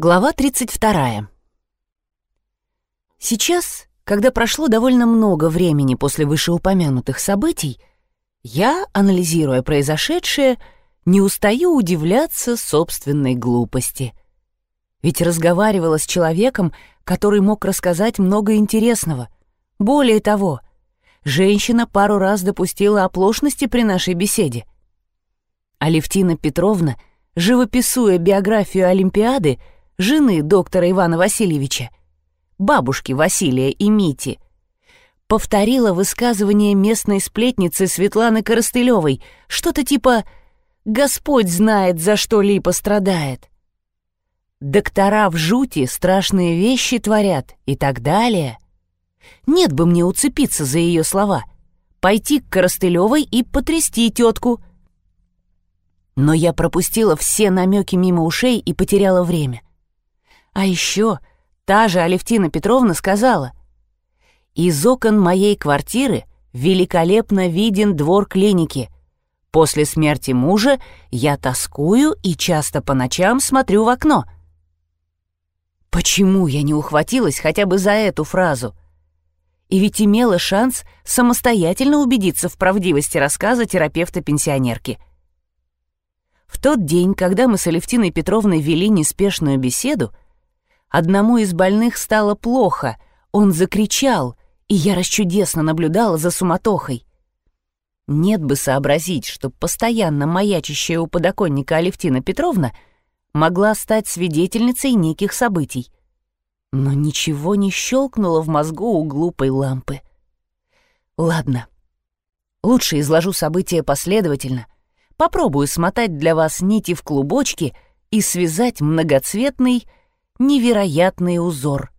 Глава 32. Сейчас, когда прошло довольно много времени после вышеупомянутых событий, я, анализируя произошедшее, не устаю удивляться собственной глупости. Ведь разговаривала с человеком, который мог рассказать много интересного. Более того, женщина пару раз допустила оплошности при нашей беседе. Алевтина Петровна, живописуя биографию Олимпиады, жены доктора Ивана Васильевича, бабушки Василия и Мити, повторила высказывание местной сплетницы Светланы Коростылевой, что-то типа «Господь знает, за что Липа страдает». Доктора в жути страшные вещи творят и так далее. Нет бы мне уцепиться за ее слова, пойти к Коростылевой и потрясти тетку. Но я пропустила все намеки мимо ушей и потеряла время. А еще та же Алевтина Петровна сказала, «Из окон моей квартиры великолепно виден двор клиники. После смерти мужа я тоскую и часто по ночам смотрю в окно». Почему я не ухватилась хотя бы за эту фразу? И ведь имела шанс самостоятельно убедиться в правдивости рассказа терапевта-пенсионерки. В тот день, когда мы с Алевтиной Петровной вели неспешную беседу, Одному из больных стало плохо, он закричал, и я расчудесно наблюдала за суматохой. Нет бы сообразить, что постоянно маячащая у подоконника Алевтина Петровна могла стать свидетельницей неких событий. Но ничего не щелкнуло в мозгу у глупой лампы. Ладно, лучше изложу события последовательно, попробую смотать для вас нити в клубочки и связать многоцветный невероятный узор.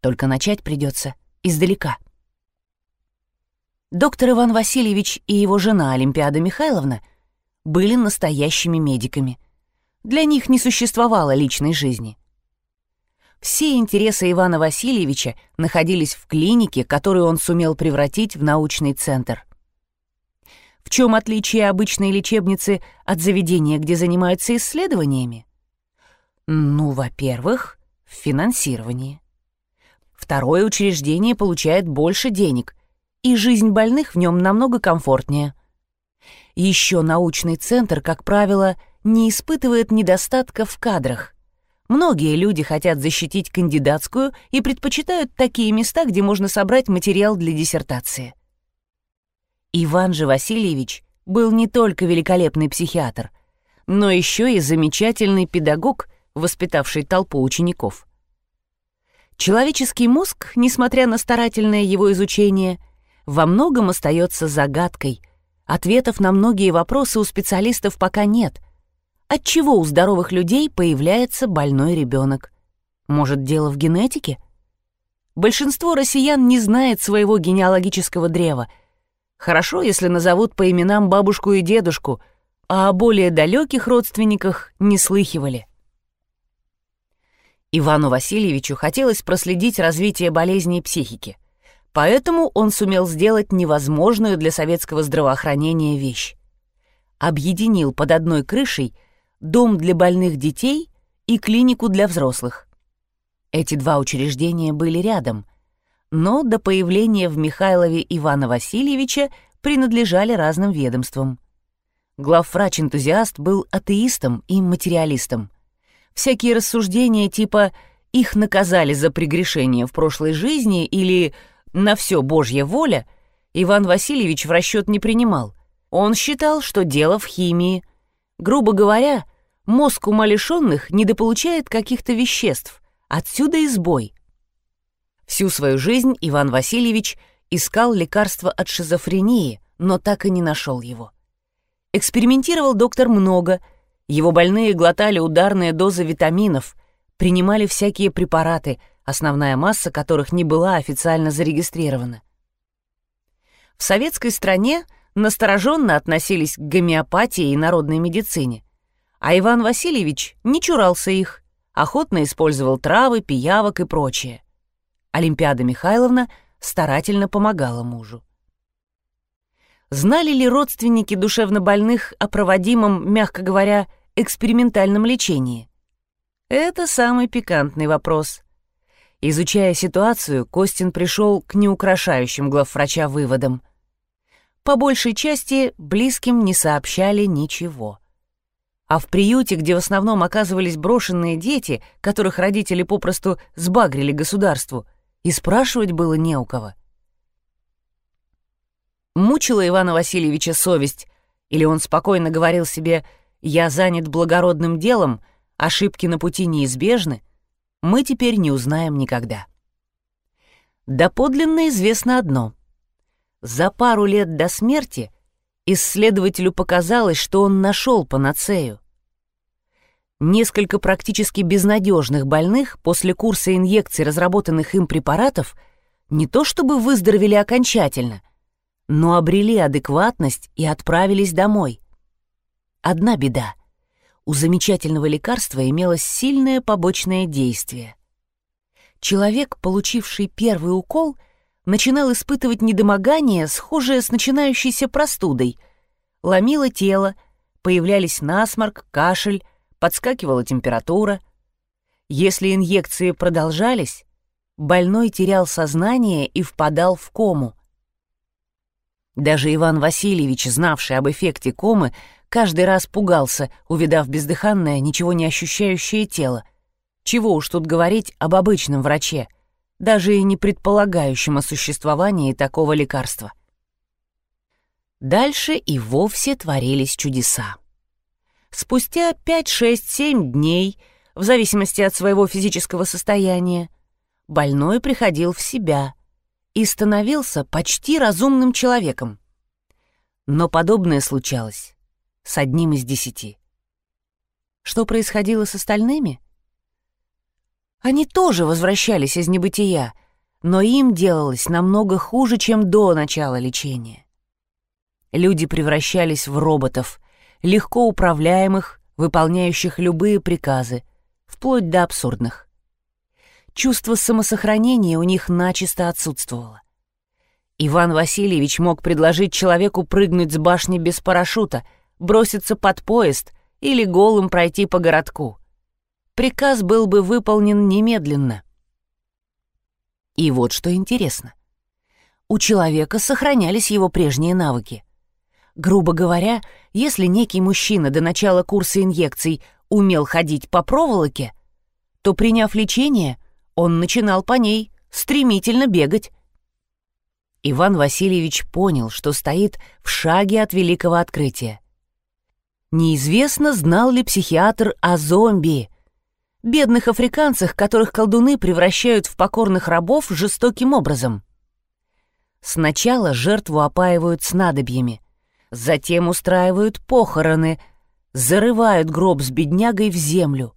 Только начать придется издалека. Доктор Иван Васильевич и его жена Олимпиада Михайловна были настоящими медиками. Для них не существовало личной жизни. Все интересы Ивана Васильевича находились в клинике, которую он сумел превратить в научный центр. В чем отличие обычной лечебницы от заведения, где занимаются исследованиями? Ну, во-первых, в финансировании. Второе учреждение получает больше денег, и жизнь больных в нем намного комфортнее. Еще научный центр, как правило, не испытывает недостатка в кадрах. Многие люди хотят защитить кандидатскую и предпочитают такие места, где можно собрать материал для диссертации. Иван же Васильевич был не только великолепный психиатр, но еще и замечательный педагог воспитавший толпу учеников. Человеческий мозг, несмотря на старательное его изучение, во многом остается загадкой. Ответов на многие вопросы у специалистов пока нет. Отчего у здоровых людей появляется больной ребенок? Может, дело в генетике? Большинство россиян не знает своего генеалогического древа. Хорошо, если назовут по именам бабушку и дедушку, а о более далеких родственниках не слыхивали. Ивану Васильевичу хотелось проследить развитие болезней психики, поэтому он сумел сделать невозможную для советского здравоохранения вещь. Объединил под одной крышей дом для больных детей и клинику для взрослых. Эти два учреждения были рядом, но до появления в Михайлове Ивана Васильевича принадлежали разным ведомствам. Главврач-энтузиаст был атеистом и материалистом — всякие рассуждения типа «их наказали за прегрешение в прошлой жизни» или «на все Божья воля» Иван Васильевич в расчет не принимал. Он считал, что дело в химии. Грубо говоря, мозг умалишенных недополучает каких-то веществ. Отсюда и сбой. Всю свою жизнь Иван Васильевич искал лекарства от шизофрении, но так и не нашел его. Экспериментировал доктор много – его больные глотали ударные дозы витаминов, принимали всякие препараты, основная масса которых не была официально зарегистрирована. В советской стране настороженно относились к гомеопатии и народной медицине, а Иван Васильевич не чурался их, охотно использовал травы, пиявок и прочее. Олимпиада Михайловна старательно помогала мужу. Знали ли родственники душевнобольных о проводимом, мягко говоря, экспериментальном лечении. Это самый пикантный вопрос. Изучая ситуацию, Костин пришел к неукрашающим главврача выводам. По большей части близким не сообщали ничего. А в приюте, где в основном оказывались брошенные дети, которых родители попросту сбагрили государству, и спрашивать было не у кого. Мучила Ивана Васильевича совесть, или он спокойно говорил себе «я занят благородным делом», ошибки на пути неизбежны, мы теперь не узнаем никогда. Доподлинно известно одно. За пару лет до смерти исследователю показалось, что он нашел панацею. Несколько практически безнадежных больных после курса инъекций разработанных им препаратов не то чтобы выздоровели окончательно, но обрели адекватность и отправились домой. Одна беда у замечательного лекарства имелось сильное побочное действие. Человек, получивший первый укол, начинал испытывать недомогание, схожее с начинающейся простудой. Ломило тело, появлялись насморк, кашель, подскакивала температура. Если инъекции продолжались, больной терял сознание и впадал в кому. Даже Иван Васильевич, знавший об эффекте комы, каждый раз пугался, увидав бездыханное, ничего не ощущающее тело. Чего уж тут говорить об обычном враче, даже и не предполагающем о существовании такого лекарства. Дальше и вовсе творились чудеса. Спустя 5, 6, 7 дней, в зависимости от своего физического состояния, больной приходил в себя и становился почти разумным человеком. Но подобное случалось с одним из десяти. Что происходило с остальными? Они тоже возвращались из небытия, но им делалось намного хуже, чем до начала лечения. Люди превращались в роботов, легко управляемых, выполняющих любые приказы, вплоть до абсурдных. Чувство самосохранения у них начисто отсутствовало. Иван Васильевич мог предложить человеку прыгнуть с башни без парашюта — броситься под поезд или голым пройти по городку. Приказ был бы выполнен немедленно. И вот что интересно. У человека сохранялись его прежние навыки. Грубо говоря, если некий мужчина до начала курса инъекций умел ходить по проволоке, то, приняв лечение, он начинал по ней стремительно бегать. Иван Васильевич понял, что стоит в шаге от великого открытия. Неизвестно, знал ли психиатр о зомби, бедных африканцах, которых колдуны превращают в покорных рабов жестоким образом. Сначала жертву опаивают снадобьями, затем устраивают похороны, зарывают гроб с беднягой в землю.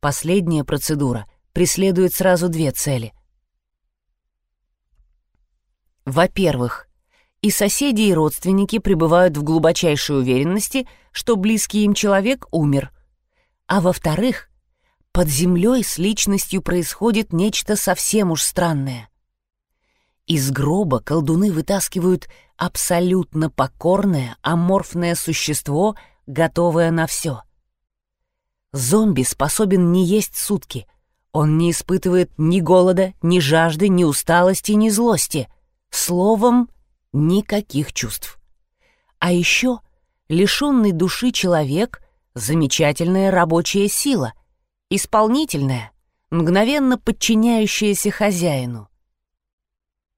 Последняя процедура преследует сразу две цели. Во-первых, и соседи и родственники пребывают в глубочайшей уверенности, что близкий им человек умер. А во-вторых, под землей с личностью происходит нечто совсем уж странное. Из гроба колдуны вытаскивают абсолютно покорное, аморфное существо, готовое на все. Зомби способен не есть сутки. Он не испытывает ни голода, ни жажды, ни усталости, ни злости. Словом, никаких чувств. А еще лишенный души человек — замечательная рабочая сила, исполнительная, мгновенно подчиняющаяся хозяину.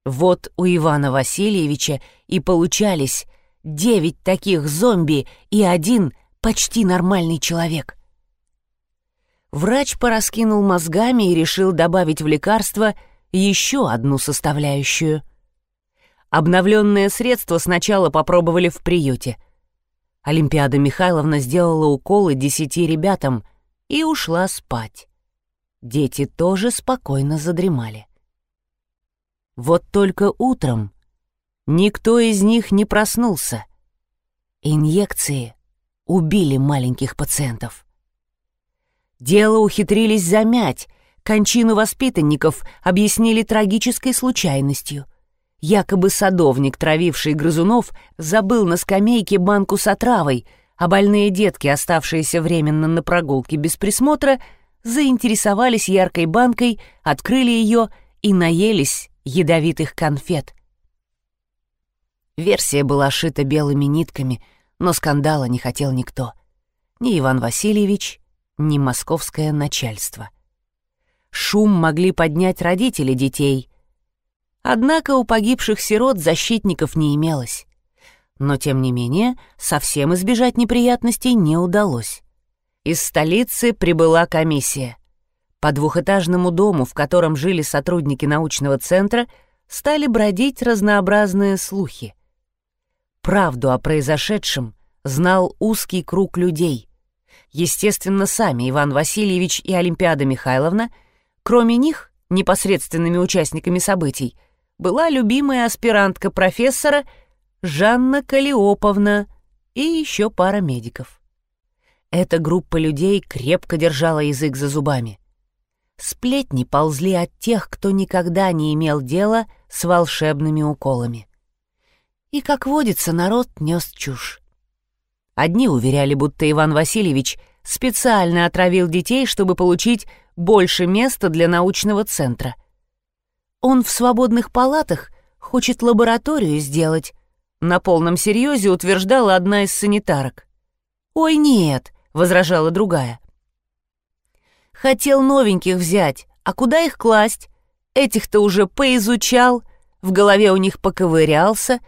Вот у Ивана Васильевича и получались девять таких зомби и один почти нормальный человек. Врач пораскинул мозгами и решил добавить в лекарство еще одну составляющую — Обновленное средство сначала попробовали в приюте. Олимпиада Михайловна сделала уколы десяти ребятам и ушла спать. Дети тоже спокойно задремали. Вот только утром никто из них не проснулся. Инъекции убили маленьких пациентов. Дело ухитрились замять, кончину воспитанников объяснили трагической случайностью. Якобы садовник, травивший грызунов, забыл на скамейке банку с отравой, а больные детки, оставшиеся временно на прогулке без присмотра, заинтересовались яркой банкой, открыли ее и наелись ядовитых конфет. Версия была шита белыми нитками, но скандала не хотел никто. Ни Иван Васильевич, ни московское начальство. Шум могли поднять родители детей. Однако у погибших сирот защитников не имелось. Но, тем не менее, совсем избежать неприятностей не удалось. Из столицы прибыла комиссия. По двухэтажному дому, в котором жили сотрудники научного центра, стали бродить разнообразные слухи. Правду о произошедшем знал узкий круг людей. Естественно, сами Иван Васильевич и Олимпиада Михайловна, кроме них, непосредственными участниками событий, была любимая аспирантка профессора Жанна Калиоповна и еще пара медиков. Эта группа людей крепко держала язык за зубами. Сплетни ползли от тех, кто никогда не имел дела с волшебными уколами. И, как водится, народ нес чушь. Одни уверяли, будто Иван Васильевич специально отравил детей, чтобы получить больше места для научного центра. Он в свободных палатах хочет лабораторию сделать. На полном серьезе утверждала одна из санитарок. «Ой, нет», — возражала другая. «Хотел новеньких взять, а куда их класть? Этих-то уже поизучал, в голове у них поковырялся.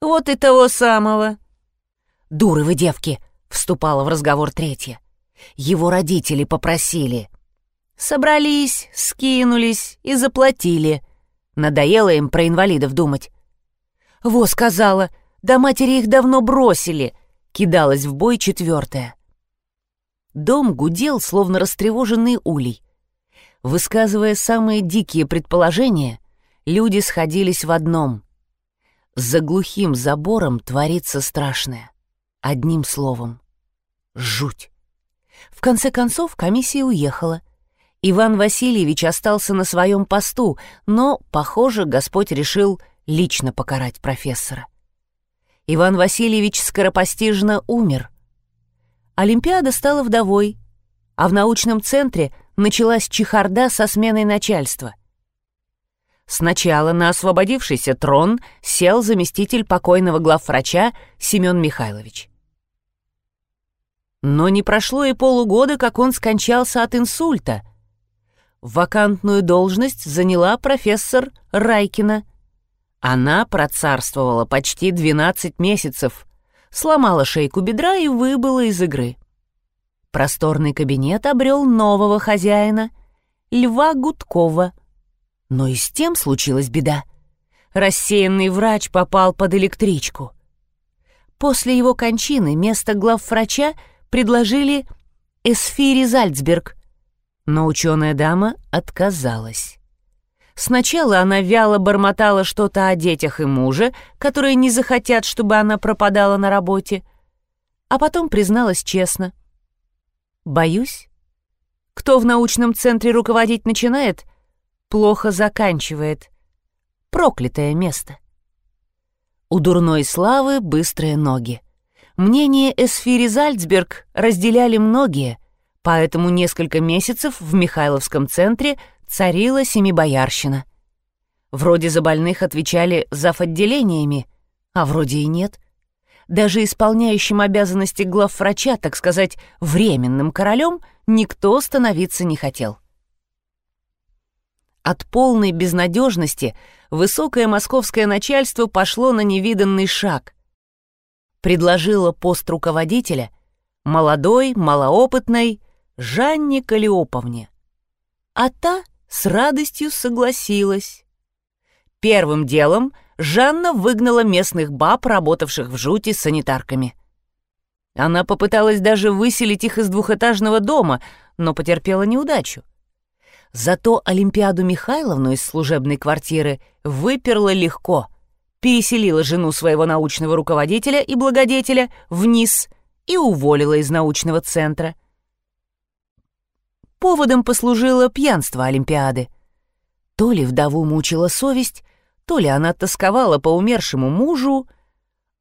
Вот и того самого». «Дуры вы, девки!» — вступала в разговор третья. «Его родители попросили». Собрались, скинулись и заплатили. Надоело им про инвалидов думать. «Во, сказала, да матери их давно бросили!» — кидалась в бой четвертая. Дом гудел, словно растревоженный улей. Высказывая самые дикие предположения, люди сходились в одном. За глухим забором творится страшное. Одним словом — жуть. В конце концов комиссия уехала. Иван Васильевич остался на своем посту, но, похоже, Господь решил лично покарать профессора. Иван Васильевич скоропостижно умер. Олимпиада стала вдовой, а в научном центре началась чехарда со сменой начальства. Сначала на освободившийся трон сел заместитель покойного главврача Семен Михайлович. Но не прошло и полугода, как он скончался от инсульта. Вакантную должность заняла профессор Райкина. Она процарствовала почти 12 месяцев, сломала шейку бедра и выбыла из игры. Просторный кабинет обрел нового хозяина, Льва Гудкова. Но и с тем случилась беда. Рассеянный врач попал под электричку. После его кончины место главврача — предложили Эсфире Зальцберг, но ученая дама отказалась. Сначала она вяло бормотала что-то о детях и муже, которые не захотят, чтобы она пропадала на работе, а потом призналась честно. «Боюсь, кто в научном центре руководить начинает, плохо заканчивает. Проклятое место». У дурной славы быстрые ноги. Мнение Эсфири Зальцберг разделяли многие, поэтому несколько месяцев в Михайловском центре царила семибоярщина. Вроде за больных отвечали зав. отделениями, а вроде и нет. Даже исполняющим обязанности главврача, так сказать, временным королем, никто становиться не хотел. От полной безнадежности высокое московское начальство пошло на невиданный шаг — предложила пост руководителя молодой, малоопытной Жанне Калиоповне. А та с радостью согласилась. Первым делом Жанна выгнала местных баб, работавших в жути санитарками. Она попыталась даже выселить их из двухэтажного дома, но потерпела неудачу. Зато Олимпиаду Михайловну из служебной квартиры выперла легко переселила жену своего научного руководителя и благодетеля вниз и уволила из научного центра. Поводом послужило пьянство Олимпиады. То ли вдову мучила совесть, то ли она тосковала по умершему мужу,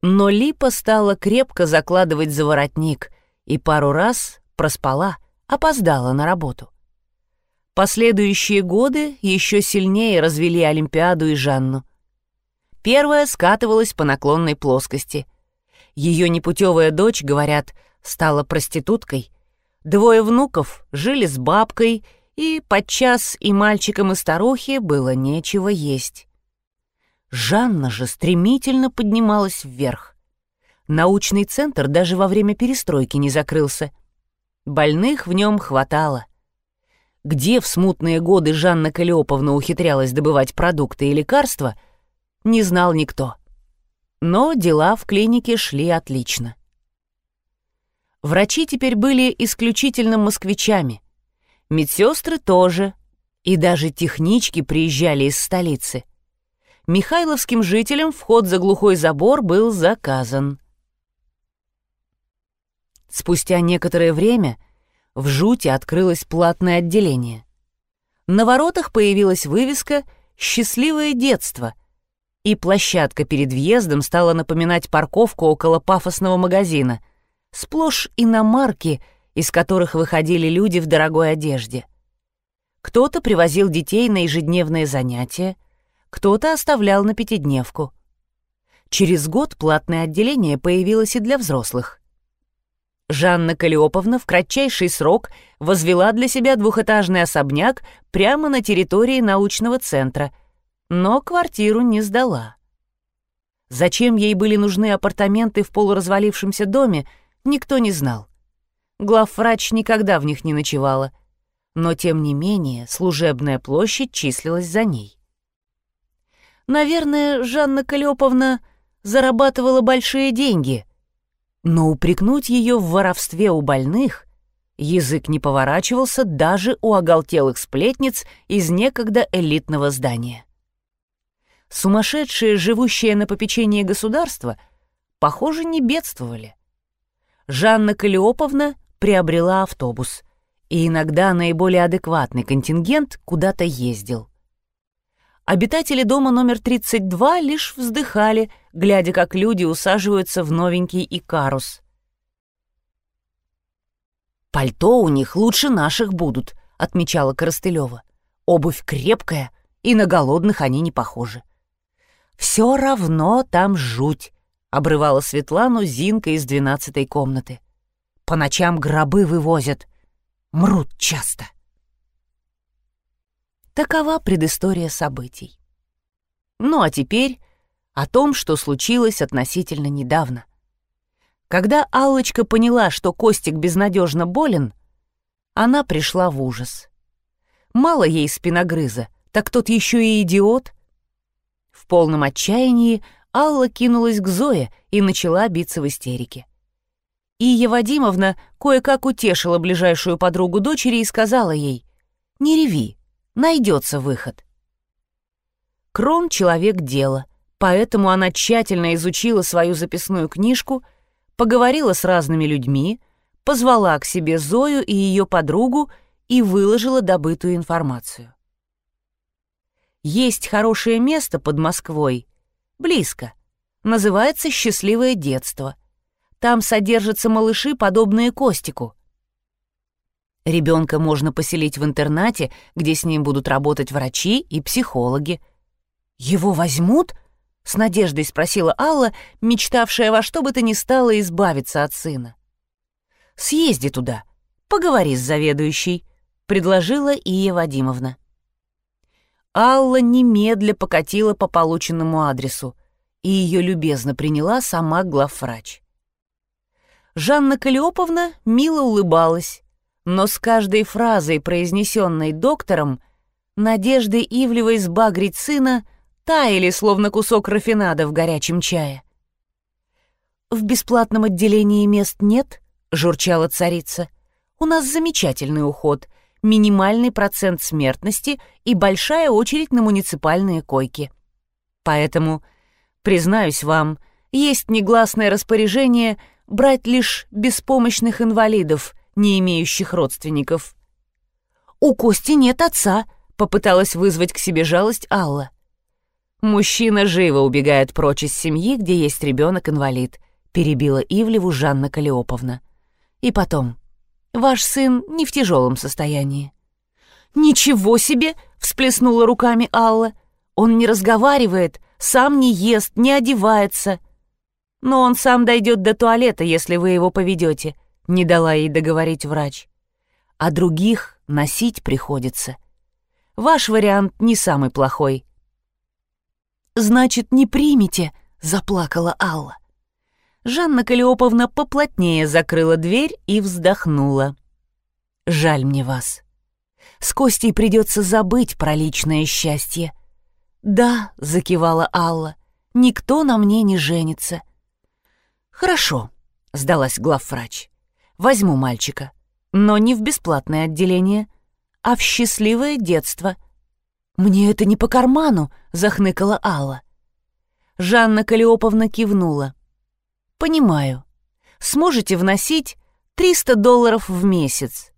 но Липа стала крепко закладывать за воротник и пару раз проспала, опоздала на работу. Последующие годы еще сильнее развели Олимпиаду и Жанну. Первая скатывалась по наклонной плоскости. Ее непутевая дочь, говорят, стала проституткой. Двое внуков жили с бабкой, и подчас и мальчикам, и старухе было нечего есть. Жанна же стремительно поднималась вверх. Научный центр даже во время перестройки не закрылся. Больных в нем хватало. Где в смутные годы Жанна Калиоповна ухитрялась добывать продукты и лекарства, не знал никто. Но дела в клинике шли отлично. Врачи теперь были исключительно москвичами. Медсестры тоже. И даже технички приезжали из столицы. Михайловским жителям вход за глухой забор был заказан. Спустя некоторое время в жуте открылось платное отделение. На воротах появилась вывеска «Счастливое детство», и площадка перед въездом стала напоминать парковку около пафосного магазина, сплошь иномарки, из которых выходили люди в дорогой одежде. Кто-то привозил детей на ежедневные занятия, кто-то оставлял на пятидневку. Через год платное отделение появилось и для взрослых. Жанна Калиоповна в кратчайший срок возвела для себя двухэтажный особняк прямо на территории научного центра, но квартиру не сдала. Зачем ей были нужны апартаменты в полуразвалившемся доме, никто не знал. Главврач никогда в них не ночевала, но тем не менее служебная площадь числилась за ней. Наверное, Жанна Калиоповна зарабатывала большие деньги — но упрекнуть ее в воровстве у больных язык не поворачивался даже у оголтелых сплетниц из некогда элитного здания. Сумасшедшие, живущие на попечении государства, похоже, не бедствовали. Жанна Калиоповна приобрела автобус, и иногда наиболее адекватный контингент куда-то ездил. Обитатели дома номер 32 лишь вздыхали, глядя, как люди усаживаются в новенький Икарус. «Пальто у них лучше наших будут», — отмечала Коростылева. «Обувь крепкая, и на голодных они не похожи». «Все равно там жуть», — обрывала Светлану Зинка из двенадцатой комнаты. «По ночам гробы вывозят. Мрут часто». Такова предыстория событий. Ну а теперь о том, что случилось относительно недавно. Когда Аллочка поняла, что Костик безнадежно болен, она пришла в ужас. Мало ей спиногрыза, так тот еще и идиот. В полном отчаянии Алла кинулась к Зое и начала биться в истерике. Ия Вадимовна кое-как утешила ближайшую подругу дочери и сказала ей «Не реви, найдется выход». Крон — человек дела, поэтому она тщательно изучила свою записную книжку, поговорила с разными людьми, позвала к себе Зою и ее подругу и выложила добытую информацию. Есть хорошее место под Москвой, близко, называется «Счастливое детство». Там содержатся малыши, подобные Костику. Ребенка можно поселить в интернате, где с ним будут работать врачи и психологи. Его возьмут? — с надеждой спросила Алла, мечтавшая во что бы то ни стало избавиться от сына. «Съезди туда, поговори с заведующей», — предложила Ия Вадимовна. Алла немедля покатила по полученному адресу, и ее любезно приняла сама главврач. Жанна Калиоповна мило улыбалась, но с каждой фразой, произнесенной доктором, надежды Ивлевой сбагрить сына таяли, словно кусок рафинада в горячем чае. «В бесплатном отделении мест нет?» — журчала царица. «У нас замечательный уход, минимальный процент смертности и большая очередь на муниципальные койки. Поэтому, признаюсь вам, есть негласное распоряжение брать лишь беспомощных инвалидов, не имеющих родственников». «У Кости нет отца», — попыталась вызвать к себе жалость Алла. Мужчина живо убегает прочь из семьи, где есть ребенок-инвалид, перебила Ивлеву Жанна Калиоповна. И потом, ваш сын не в тяжелом состоянии. «Ничего себе!» — всплеснула руками Алла. «Он не разговаривает, сам не ест, не одевается». «Но он сам дойдет до туалета, если вы его поведете», — не дала ей договорить врач. «А других носить приходится. Ваш вариант не самый плохой». «Значит, не примете?» — заплакала Алла. Жанна Калиоповна поплотнее закрыла дверь и вздохнула. «Жаль мне вас. С Костей придется забыть про личное счастье». «Да», — закивала Алла, — «никто на мне не женится». «Хорошо», — сдалась главврач. «Возьму мальчика, но не в бесплатное отделение, а в счастливое детство». «Мне это не по карману», — захныкала Алла. Жанна Калиоповна кивнула. «Понимаю. Сможете вносить 300 долларов в месяц?»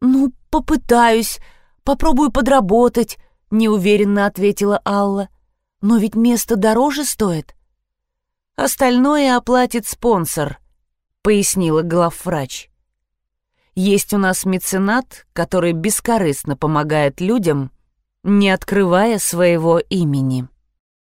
«Ну, попытаюсь, попробую подработать», — неуверенно ответила Алла. «Но ведь место дороже стоит». «Остальное оплатит спонсор», — пояснила главврач. «Есть у нас меценат, который бескорыстно помогает людям, не открывая своего имени».